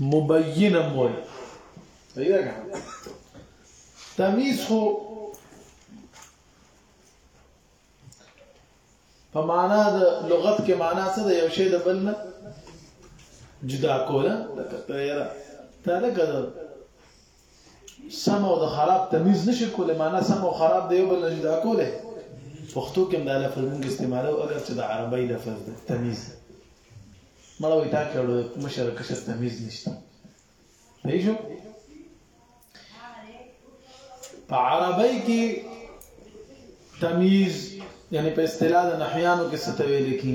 مبین هم وایي صحیح ده که تمیز خو په معنا د لغت کې معنا څه ده یو شی د بل نه جدا کوله لکه تیرا تا لکه سم او د خراب تمیز نشي کولای معنا سم او خراب دی یو بل نشي دا کولای پښتو کې دا لفظ موږ استعمالو اگر چې د عربی لفظ دی تمیز مړه وي تا کړو مشر کشر تمیز نشته صحیح شو په عربی کې تمیز یعنی په اصطلاح د نحیانو کې ستوي لیکي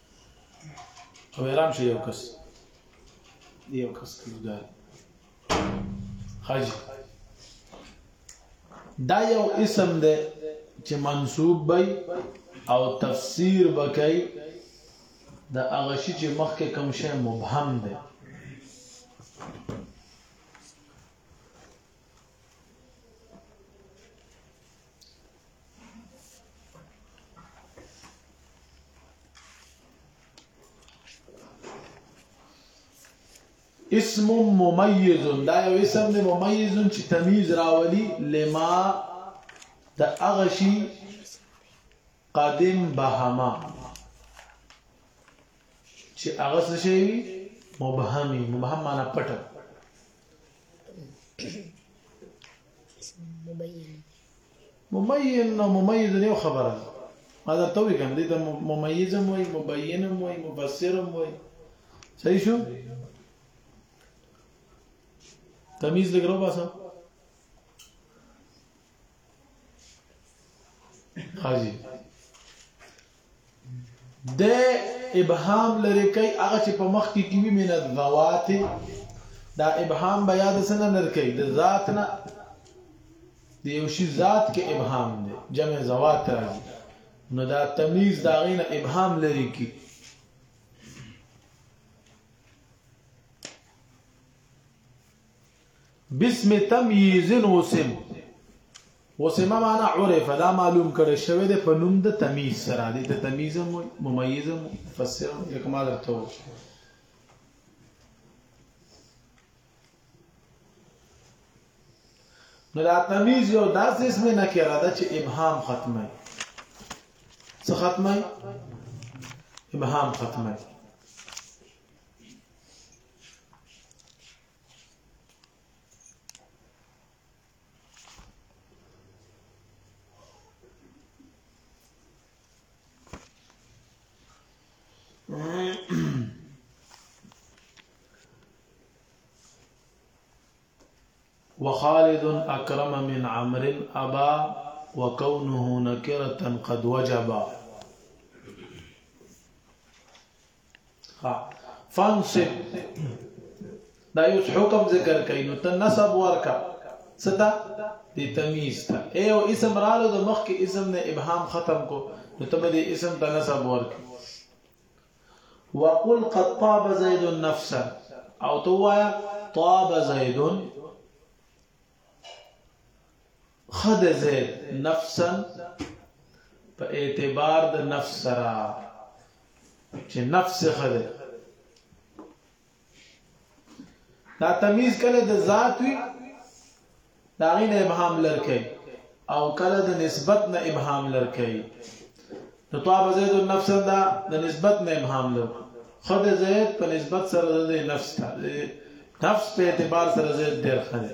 او ارام شي یو کس یو کس دا حج دا یو اسم ده چې منصوب بای او تفسیر بکای د هغه شي چې مخکې کوم شی مبهم ده اسم ممیز دا یو اسم دی ممیز چې تمیز راولي لما د هغه شي قدم بهما چې هغه څه شي مبهمي مبهم معنا پټه مبين مميز نو مميز نه یو خبره ما درته وی کنه دې ته مميز هم وای مبين هم وای مبصر هم وای صحیح شو تمیز لګرو باسه حاجی د ابهام لري کوي هغه چې په مخ کې کیوي من الذوات دا ابهام بیا د سنه لري کوي د ذات نه د یو شی ذات کې ابهام دی جمع ذوات راځي نو دا تمیز دا غینه ابهام لري کوي بسم تمیز وسم وسم معنا عرف دا معلوم کړي شوی د پنوم د تمیز سره دی ته تمیز ممیز مفسر لکه ما درته نو دا تمیز یو داسې اسم نه کړه دا چې ابهام ختمه څه ختمه ابهام ختمه خالد أكرم من عمر أبا وكونه نكرة قد وجب ها فانسب دا یو حکم ذکر کوي نو ته نسب ورکا ستا د تمیز ته ایو اسم رالو د مخ کې اسم نه ابهام ختم کو نو ته به د اسم ته نسب ورکا وقل قد طاب زید نفسا او تو وایا طاب زید خد زید نفسا په اعتبار د نفس سره چې نفس خد دا تمیز کله د ذات وی دا غین ابهام لرکې او کله د نسبت نه ابهام لرکې نو طاب زید النفس دا د نسبت نه ابهام لر خود زید په نسبت سره د نفس ته نفس په اعتبار سره زید ډیر خره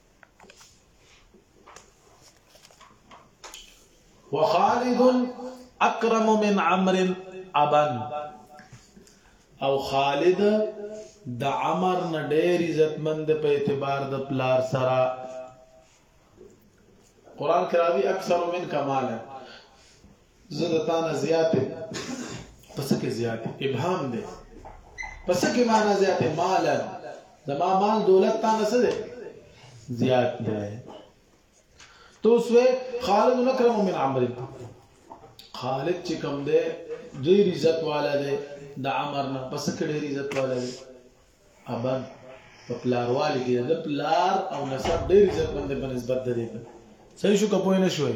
وخالد اکرم من عمر ابن او خالد د عمر نه ډېر عزتمند په اعتبار د پلار سره قران کې راځي اکثر من کمال زه د تا نه زیات یم په څه کې زیات ابهام دی په څه کې معنا زیات مال زما مال دولت تا نه څه دی زیات دی تو سوې خالد نکرم من عمرو خالد چې کوم دی ډیر عزت والا دی د عمر نه پس کړي عزت والا دی ابن په پلار والی کې د پلار او نسب ډیر عزت باندې په نسبت دی صحیح شو کپوی نه شوی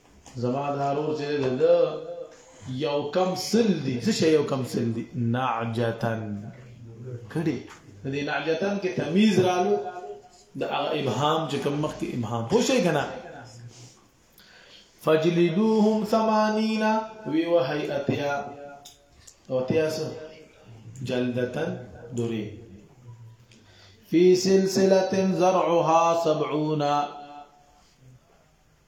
زما دا رور چې ده ده یو کم سل دی څه شی یو کم سل دی نعجتن کړي د دې نعجتن کې تمیز رالو د هغه ابهام چې کوم مخ کې ابهام خو شي کنه فجلدوهم 80 وی وهي اتیا او اتیا سو جلدتن دوری فی سلسله زرعها 70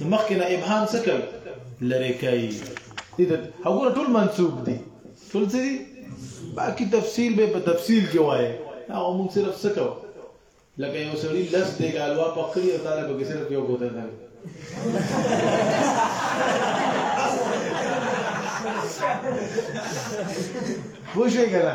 نو مخکې نه ابهام څه کوي لری کوي دې ته هغه ټول منسوب دي ټول څه دي باقي تفصیل به په تفصیل کې وایي هغه موږ صرف څه کوو لکه یو سړی لس دی غالوا پخلی او تعالی به صرف یو کوته ده وشه کړه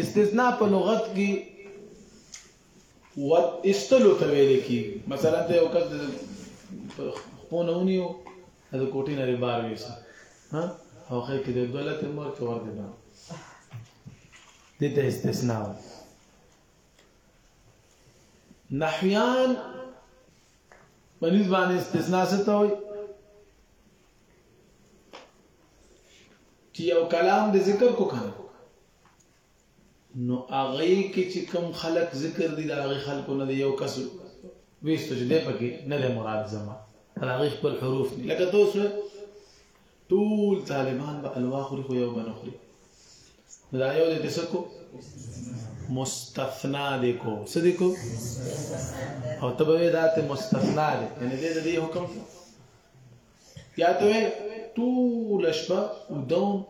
استثناء په لغت کې و استلو ته ویل کی مثلا ته یو کس خپونه ونیو د کوټې نه بار ویسا ها او خې کې د دولت مور کې ور دي نه دې ته استثناء نحویان منځ باندې استثناء څه ته وایي چې یو کلام د ذکر کو کنه نو هغه کې چې کم خلق ذکر دي دا هغه خلکو نه یو کس وېستو چې دی پکې نه دی مراد زما هغه خپل حروف دي لکه تاسو ټول طالبان به الواخري خو یو بنخري دا یو دې څه کو مستثنا دی کو څه دی کو او تبوی ذات مستثنا دی یعنی دې دې حکم شو بیا ته ټول شپه ودوم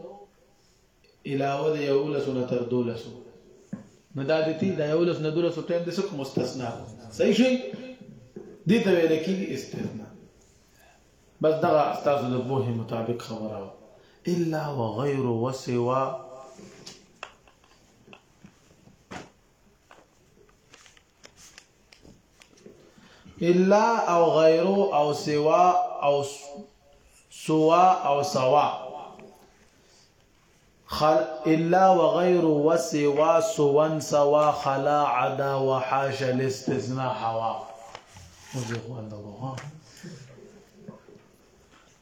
علاوه د یو لسو نه تر دولسو نو دا د تی د یو لس نه دولسو ټایم د څه مستثنا صحیح شي دې ته ویل کېږي استثنا بس دا تاسو د بوه مطابق خبره وا الا وغير وسوا الا او غیر او سوا او سوا او سوا خل الا وغير وسوا سوا سوا خلا عدا وحاش الاستثناء حوا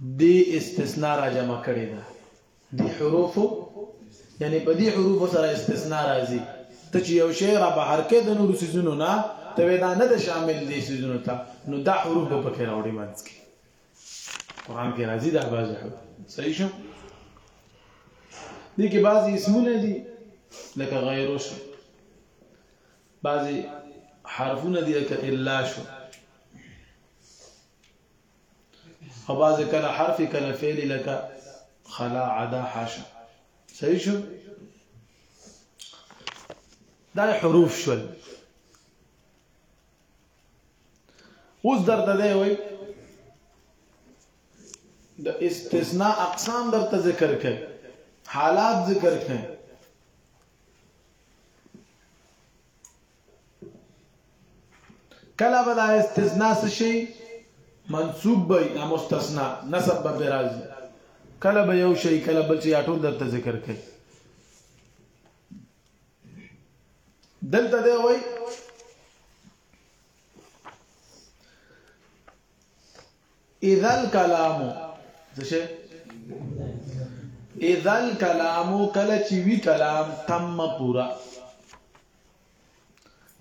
دې استثناء را جمع کړی ده دې حروف یعنی په دې حروف سره استثناء راځي ته چې یو شی را بهر کې د نور سيزونو نه ته دا نه ده شامل دي سيزونو ته نو دا حروف په پکې راوړي منځ کې قران کې راځي دا بعض حروف صحیح شو دي کې بعض اسمونه دي لکه غیرو شو بعض حرفونه دي لکه الا شو او بعض کله حرف کله فعل لکه خلا عدا حاشا صحیح شو دا حروف شول اوس درته دی وای د استثناء اقسام درته ذکر کړي حالات ذکر کړي کله بلا استثناء شي منصوب به یا مستثنا نسب به راځي کله به یو شي کله بل شي ټول درته ذکر کړي دلته دی وای اذا الكلام څه شي اذا الكلام کله چې وی کلام تم پورا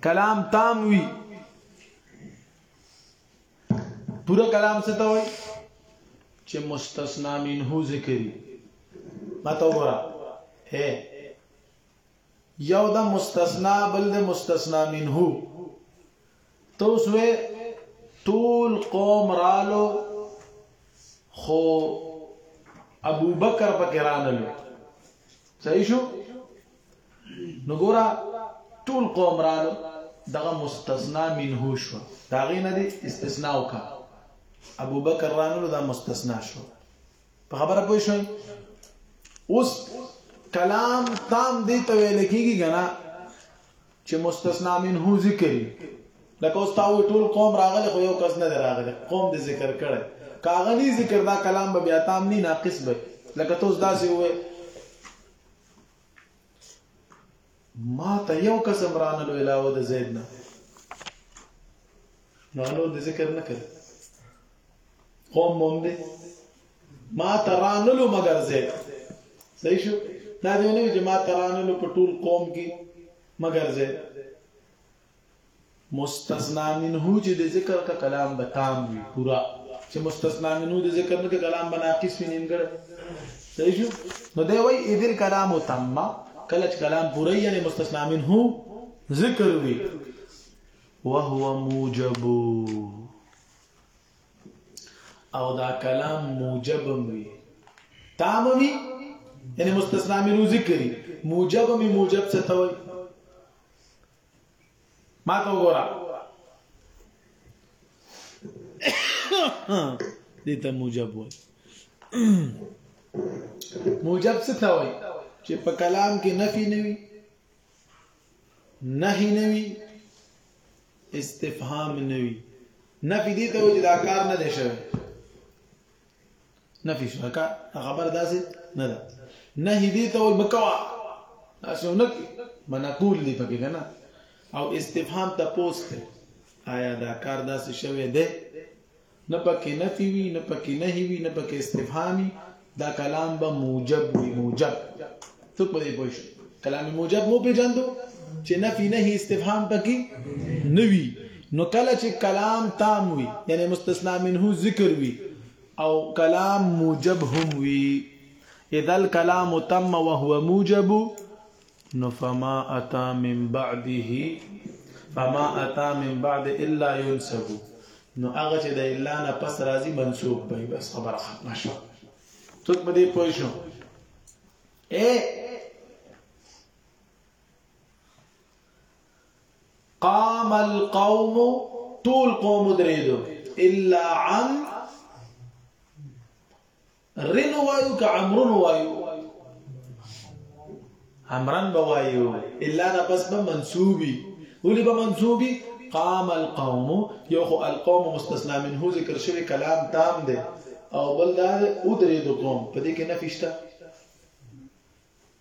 کلام تام وی پورا کلام څه ته وای چې مستثنا منه ذکر ما ته وره هه یو دا مستثنا بل د مستثنا منه تو سوې طول قوم رالو خو ابو بکر پکې رانلو صحیح شو نو ګورا ټول قوم رالو دغه مستثنا منه شو دا غي نه دي استثناء وکا ابو بکر رانو دا مستثنا شو په خبره پوه شئ اوس کلام تام دي ته ویل کیږي غنا چې مستثنا منه ذکر لکه اوس تاو ټول قوم راغله خو یو کس نه راغله قوم دې ذکر کړي کاغلی ذکر دا کلام به بیا تام نه ناقص به لکه توس داسې وې ما ته یو قسم رانلو علاوه د زید نه نو نور د ذکر نه کړ قوم مونږ دې ما ته رانلو مگر زید صحیح شو دا دی نه چې ما ته رانلو په ټول قوم کې مگر زید مستثنی منه چې د ذکر کا کلام به تام وي پورا چې مستثنی منه د ذکر نه کا کلام به ناقص وي نیمګړ صحیح شو نو دی وای اذ الكلام تم کله چې کلام پوره یې مستثنی منه ذکر وي وهو موجب او دا کلام موجب وي تام وي یعنی مستثنی منه ذکر موجب می موجب څه ته وای ما ته وګوره دې ته موجب وای موجب څه ته وای چې په کلام کې نفي نه وي نهي نه وي استفهام نه وي نفي دې ته وای چې دا کار نه دی شوی نفي شو کا خبر داسې نه ده نهي دي ته وي مکوا داسې نه کی منقول دي پکې کنه او استفهام ته پوسټ آیا دا کار داسې شوی دی نه پکې نفي وي نه پکې نهي وي نه پکې استفهامي دا کلام به موجب وي موجب څه په دې پوه شو کلام موجب مو پیژندو چې نفي نه استفهام پکې نوي نو کله چې کلام تام وي یعنی مستثنا منه ذکر وي او کلام موجب هم وي اذا الکلام تم وهو موجب نو فما اتا من بعده فما اتا من بعد الا ينسب نو هغه چې د الا نه پس راځي منسوب به بس خبره ختمه شو څوک به دې پوه شو اے قام القوم طول قوم دريدو الا عم رن وايو كعمرن وايو عمرن بوايو الا دا بس بمنسوبي ولي بمنسوبي قام القوم یو خو القوم مستثنا منه ذکر شوی کلام تام دی او بل دا او درې د قوم په دې کې نفي شته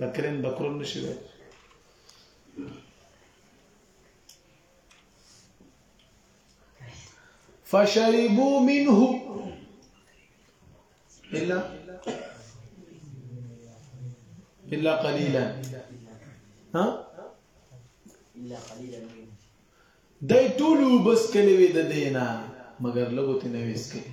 بکرین بکرون نشي وای فشربوا منه الا الا قليلا ها الا قليلا دای ټول وبس کلی وی د دینا مگر لګو ته نه ویس کلی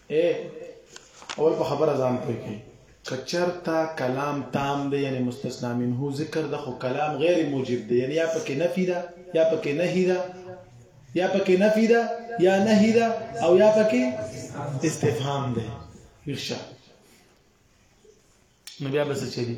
اے اول په خبره ځان پوي کې کچرتا کلام تام دی یعنی مستثنا منه ذکر د خو کلام غیر موجب دی یعنی یا پکې نفی ده یا پکې نهی ده یا پکې نفی ده یا نهی ده او یا پکې استفهام ده ارشاد نو بیا بس چلی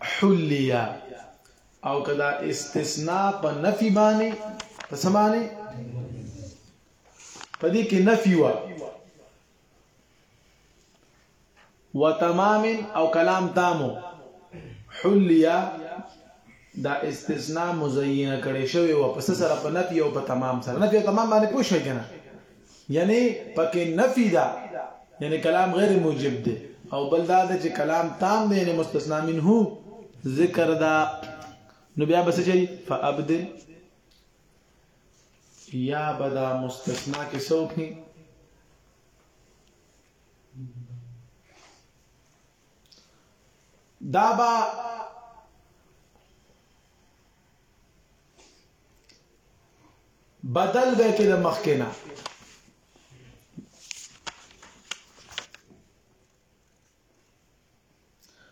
حلیه او کدا استثناء په نفي باندې په سمانه په دې کې نفي و وتمام او کلام تامو حلیا دا استثناء مزینه کړي شوی و پس سره په نفي او په تمام سره نفي او تمام باندې پوښی کنه یعنی پکې نفی ده یعنی کلام غیر موجب ده او بل دا ده چې کلام تام ده یعنی مستثنا منه ذکر ده نو بیا بس چي فابدل یا بدا مستثنا کې څوک نه دا با بدل دی کې د مخکنه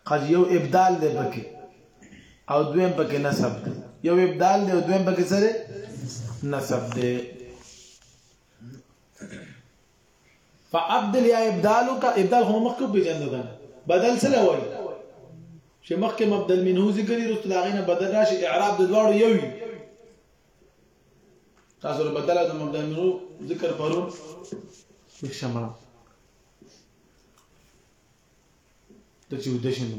قد یو ابدال دی پکې او دویم پکې نسب دی یو ابدال دی او دویم پکې سره نسب دی فابدل یا ابدال او کا ابدال هم مخکې پیژندل ده بدل څه لوي چې مخکې مبدل منه ذکر رسو دا غینه بدل راشي اعراب د دواړو یو وي تاسو له بدل د مبدل منه ذکر پرون یک شمع ته چې ودشنو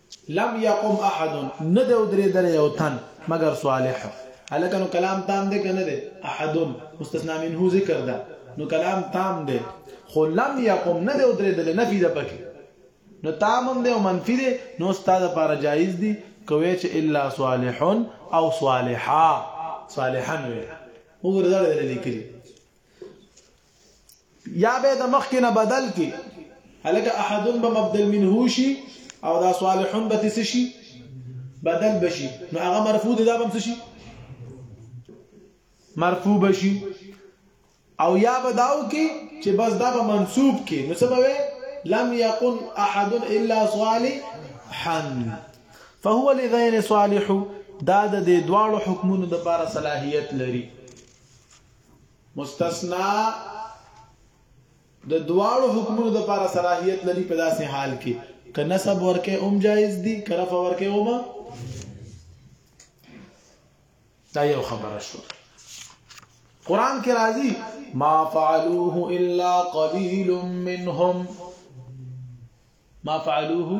لم يقم احد نه دی ودرېدلی یو تن مګر صالح هلکه نو کلام تام دی که نه دی احد مستثنا منه ذکر ده نو کلام تام دی خو لم يقم نه دی ودرېدلی نفي ده پکې نو تام هم دی او منفي دی نو استاد لپاره جایز دی کوي چې الا صالح او صالحا صالحا وي وګورئ دا لیکلي یا به د مخکې نه بدل کی هلکه احدن به مبدل منه شي او دا صالحون به تس شي بدل بشي نو هغه مرفوع دي دا به شي مرفوع بشي او یا به داو کی چې بس دا به منصوب کی نو سبب لم يقل احد الا صالحا فهو لغير صالح دا د دواړو حکمونو د لپاره صلاحيت لري مستثنا د دواړو حکمونو د لپاره صلاحیت لري په داسې حال کې که نسب ورکه هم جایز دي که رفع ورکه هم دا یو خبره شو قران کې راځي ما فعلوه الا قليل منهم ما فعلوه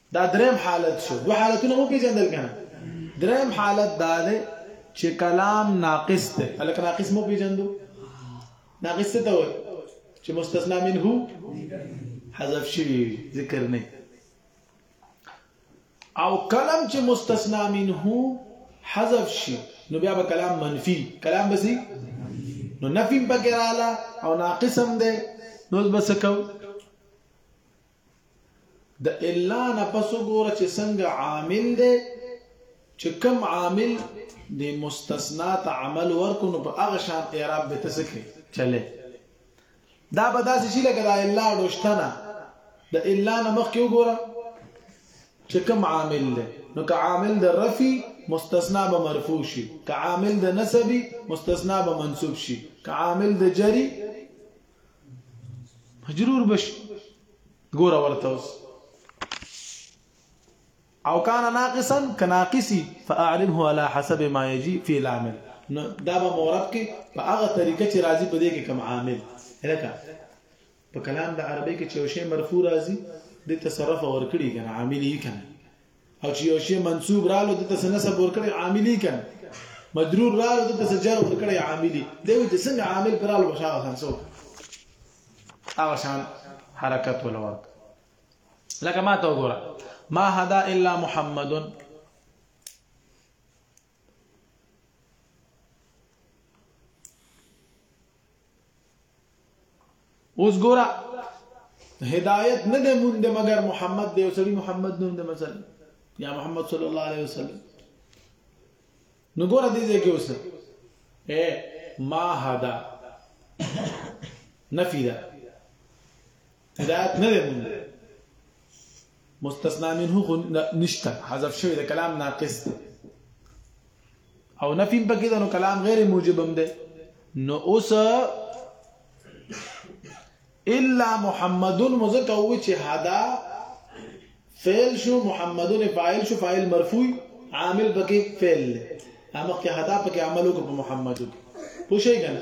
دا دریم حالت شو دو حالتونه مو پیژندل کنه دریم حالت دا دی چې کلام ناقص دی الک ناقص مو پیژندو ناقص څه ته وایي چې مستثنا منه حذف شي ذکر نه او کلام چې مستثنا منه حذف شي نو بیا به کلام منفي کلام بسی نو نفي پکې رااله او ناقص هم دی نو بس کو د الا نه پس وګوره چې څنګه عامل دی چې کم عامل د مستثنا ته عمل ورکو نو په هغه شان اعراب به تسکه چله دا به داسې شي لکه دا الا دوشتنه د الا نه مخ کې وګوره چې کم عامل دی نو که عامل د رفي مستثنا به مرفوع شي که عامل د نسبي مستثنا به منصوب شي که عامل د جري مجرور بش ګور ورته اوس او کان ناقصا کناقصي فاعربه على حسب ما يجي في العمل دا به مورب کې په هغه طریقه چې راضي په دې کې کم عامل لکه په کلام د عربی کې چې شی مرفوع راضي د تصرف ور کړی کنه عامل یې کنه او چې یو شی منسوب رالو د تاسو نسب ورکړي عاملی کن مجرور رالو د تاسو جر ورکړي عاملی دی چې څنګه عامل پرالو بشاغه خنسو هغه شان حرکت ولور لکه ما ته وګوره ما هدا الا محمد اوس ګورا هدایت نه ده مونږ د مگر محمد دی وسړي محمد نوم ده مثلا یا محمد صلی الله علیه وسلم نو ګورا دې ځای کې اوس اے ما هدا نفی ده هدایت نه دی موندل مستثنا منه خو نشته حذف شوی د کلام ناقص دی او نفیم پکې ده نو کلام غیر موجب هم ده نو اوس الا محمد مزکه و چې هدا فعل شو محمد فاعل شو فاعل مرفوع عامل پکې فعل اما کې هدا پکې عملو کو محمد پوښی کنه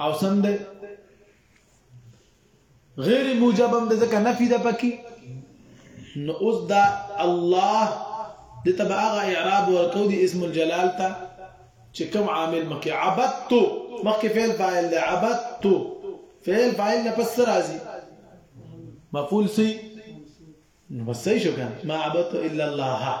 او سم ده غیر موجب هم ده ځکه نفي ده پکې نو اوس دا الله د تبع هغه اعراب ورکو دي اسم الجلال ته چې کوم عامل مکه عبدت مکه فعل فاعل ده عبدت فعل فاعل نه پس راځي مفعول سي نو بس شو کنه ما عبدت الا الله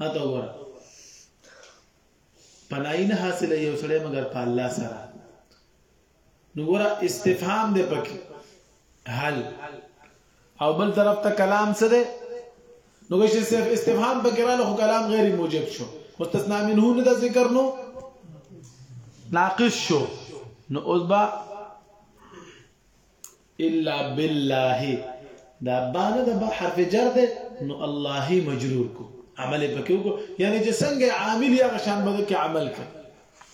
اته ور پنای نه حاصله یو سره مگر په الله سره نو ور استفهام دی پکې حل او بل طرف ته کلام څه دی نو چې صرف استفهام پکې رااله خو کلام غیر موجب شو مستثنا منه نه د ذکر نو ناقص شو نو اوس با الا بالله دا بانه د با حرف جر ده نو الله مجرور کو عمل پکې وکړو یعنی چې څنګه عامل یا شان بده کې عمل کړ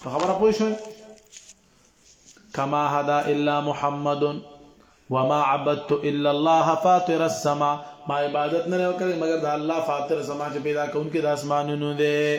په خبره پوه شئ کما هدا الا محمد وما عبدت الا الله فاطر السما ما عبادت نه وکړي مگر د الله فاطر السما چې پیدا کون کې د اسمانونو دی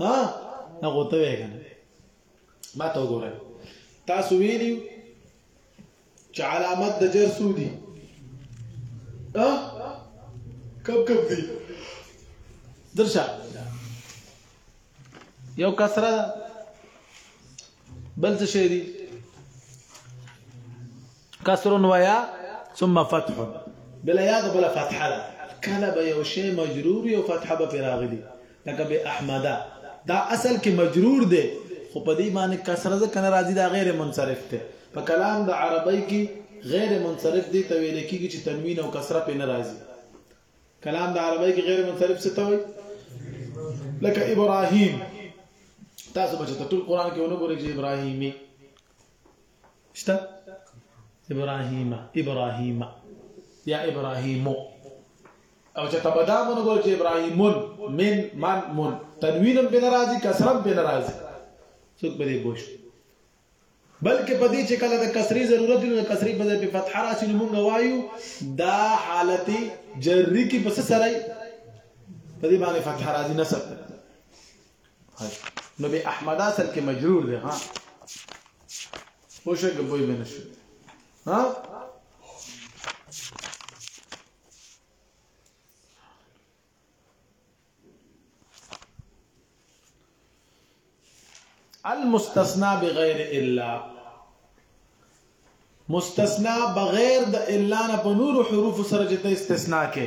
ها نه غوته ویګن ما ته وګوره تاسو ویلی چې علامت د جر سودی ها کب کب دی درشه یو کسره بل څه شي کسر و یا ثم فتح بل یا د بل فتح ده کله به یو شی مجرور یو فتح به راغلی لکه به احمد دا اصل کې مجرور دی خو په دې باندې کسر ځکه نه راځي دا غیر منصرف دی په کلام د عربی کې غیر منصرف دی ته ویل کېږي چې تنوین او کسره په نه راځي کلام د عربی کې غیر منصرف څه ته وایي لکه ابراهیم تاسو به چې ټول قران کې ونه ګورئ چې ابراهیمي شته ابراهيم ابراهيم يا ابراهيم او چې تبدا مونږ ګور چې ابراهيم من من من تنوینم به ناراضي کسرم به ناراضي څوک به دې بوش بلکې په دې چې کله د کسرې ضرورت نو د کسرې په ځای په فتحه راشي نو مونږ وایو دا حالت جری کې پس سره په دې باندې فتحه راځي نسب نو به احمد اصل کې مجرور دی ها خو شه کې پوي بنه شو ها المستثنى بغیر الا مستثنا بغیر د الا نه په نور حروف سره چې ته استثناء کې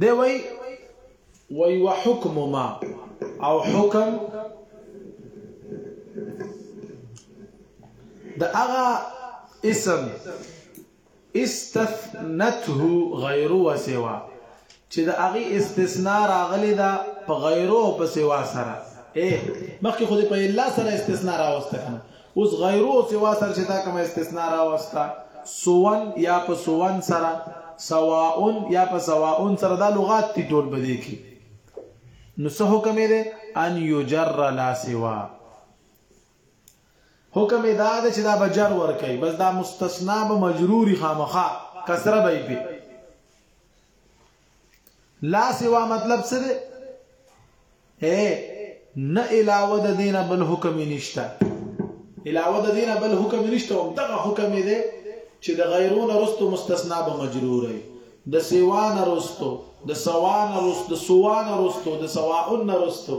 دی وای وای وحکم ما او حکم د هغه اسم استثنته غيرو وسوا چې د هغه استثناء راغلی دا په غیرو او په سوا سره اے مخکې خو دې په الا سره استثناء راوسته کنه اوس غیرو او سوا سره چې دا کوم استثناء راوسته سوون یا په سوون سره سواون یا په سواون سره دا لغات تی ټول بدې کی نو څه حکم دی ان یجر لا سوا حکم یې دا دی چې دا به جر ورکوي بس دا مستثنا به مجروري خامخا کسره به یې پې لا سوا مطلب څه دی اے نه علاوه د دینه بل حکم نشته علاوه د دینه بل حکم نشته او دغه حکم دی چې د غیرون رستو مستثنا به مجرور وي د سیوان رستو د سوان رستو د سوان رستو د سواون رستو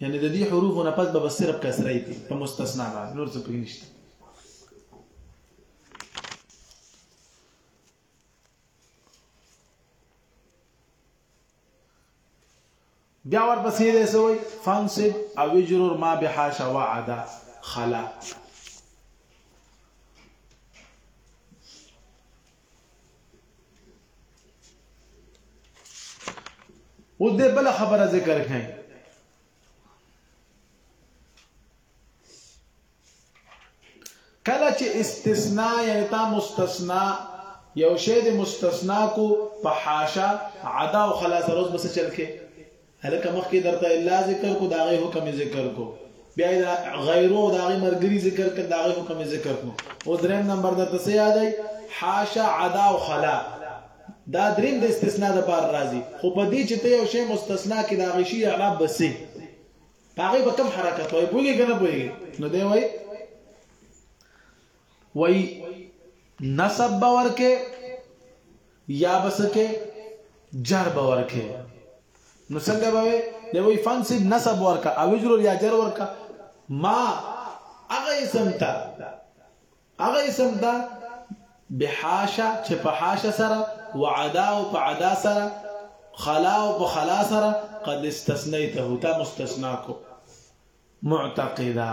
یعنی د دې حروف نه پس به صرف کسره ای په مستثنا باندې نور څه پکې نشته بیا ورپسې دې سوې فانسب او جرور ما بحاشا وعدا خلا او دې بل خبره ذکر کړي کله چې استثناء یعنی تا مستثنا یو شی د مستثنا کو په حاشا عدا او خلاص روز بس چل کې هلکه مخکې درته الله ذکر کو داغه حکم ذکر کو بیا دا غیرو داغه مرګري ذکر کړه داغه حکم ذکر کو او دریم نمبر درته څه یادای حاشا عدا او خلا دا دریم د استثناء د بار راځي خو په دې چې ته یو شی مستثنا کې دا غشي اعراب بسې هغه به کم حرکت وای پوهیږي کنه پوهیږي نو دی وای وای نسب باور کې یا بس کې جر باور کې نو څنګه به دی وای فنسب نسب ورکا او جر یا جر ورکا ما هغه اسم ته هغه اسم ته بحاشا چې په حاشا سره وعدا او په عدا سره خلا او په خلا سره قد استثنيته تا مستثنا کو معتقدا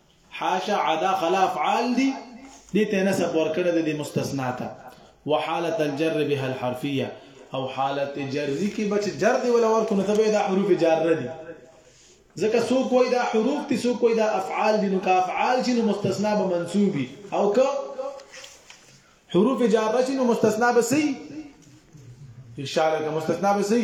حاشع دا خلا افعال دي دي ته نسب ورکړه د مستثنا ته وحاله الجر بها الحرفيه او حالت جری کې بچ جر دی ولا ورکو نه تبه دا حروف جر دي ځکه سو کوئی دا حروف تی سو کوئی دا افعال دي نو کا افعال چې نو مستثنا به منصوبي او که حروف جر چې نو مستثنا به سي اشاره که مستثنا به سي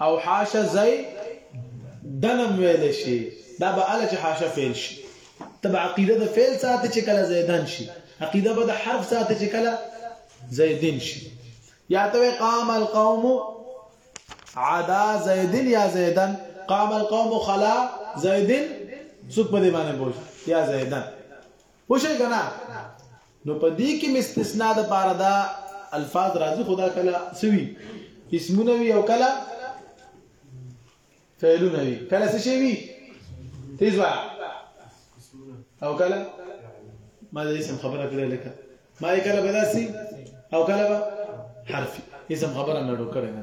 او حاشا زي دنم ویل شي دا به ال چې حاشا فعل شي تب عقیده د فعل ساتي چې کله زیدن شي عقیده به د حرف ساتي چې کله زیدن شي یا ته قام القوم عدا زیدن یا زیدن قام القوم خلا زیدن څوک په دې باندې بوج یا زیدن پوښی کنه نو په دې کې مستثنا د پاره دا الفاظ راځي خدا کله سوي اسمونه وي او کله فعلونه وي کله څه شي وي تیز وا او کله ما دې اسم خبره کړې لکه ما یې کله بداسي او کله به حرف اسم خبره نه ډوکړې نه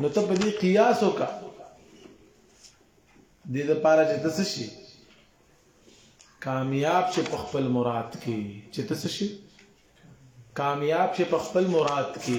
نو ته په دې قیاس وکا د دې لپاره چې تاسو شي کامیاب شي په خپل مراد کې چې تاسو شي کامیاب شي په خپل مراد کې